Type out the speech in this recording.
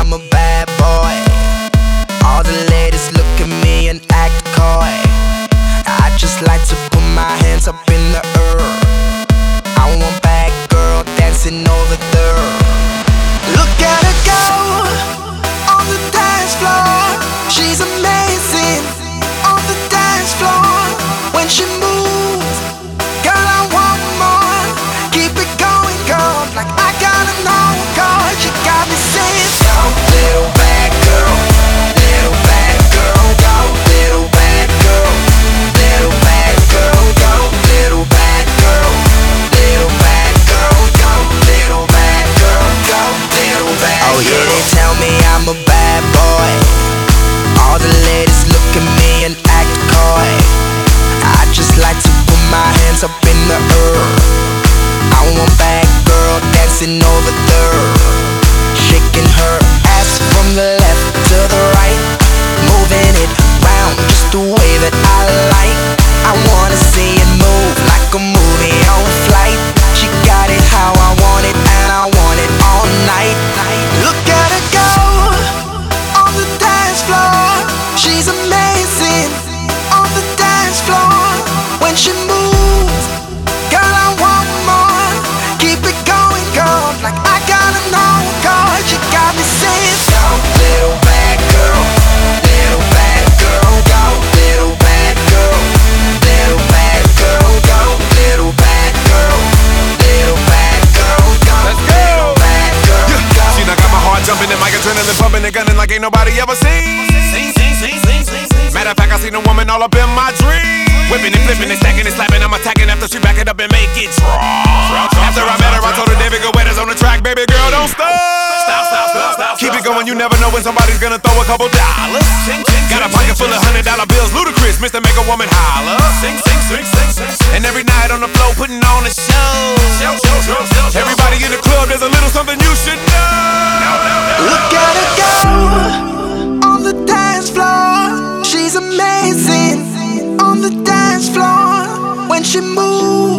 I'm a dancing over there, shaking her ass from the left to the right. And gunning like ain't nobody ever seen. Matter of fact, I seen a woman all up in my dream. Whipping and flipping and stacking and slapping. I'm attacking after she back it up and make it drop. After I met her, I told her David Guetta's on the track, baby girl, don't stop. Stop, stop, stop, stop. Keep it going, you never know when somebody's gonna throw a couple dollars. Got a pocket full of hundred dollar bills, Ludacris, Mr. Make a Woman holler. And every night on the floor, putting on a show. she moves.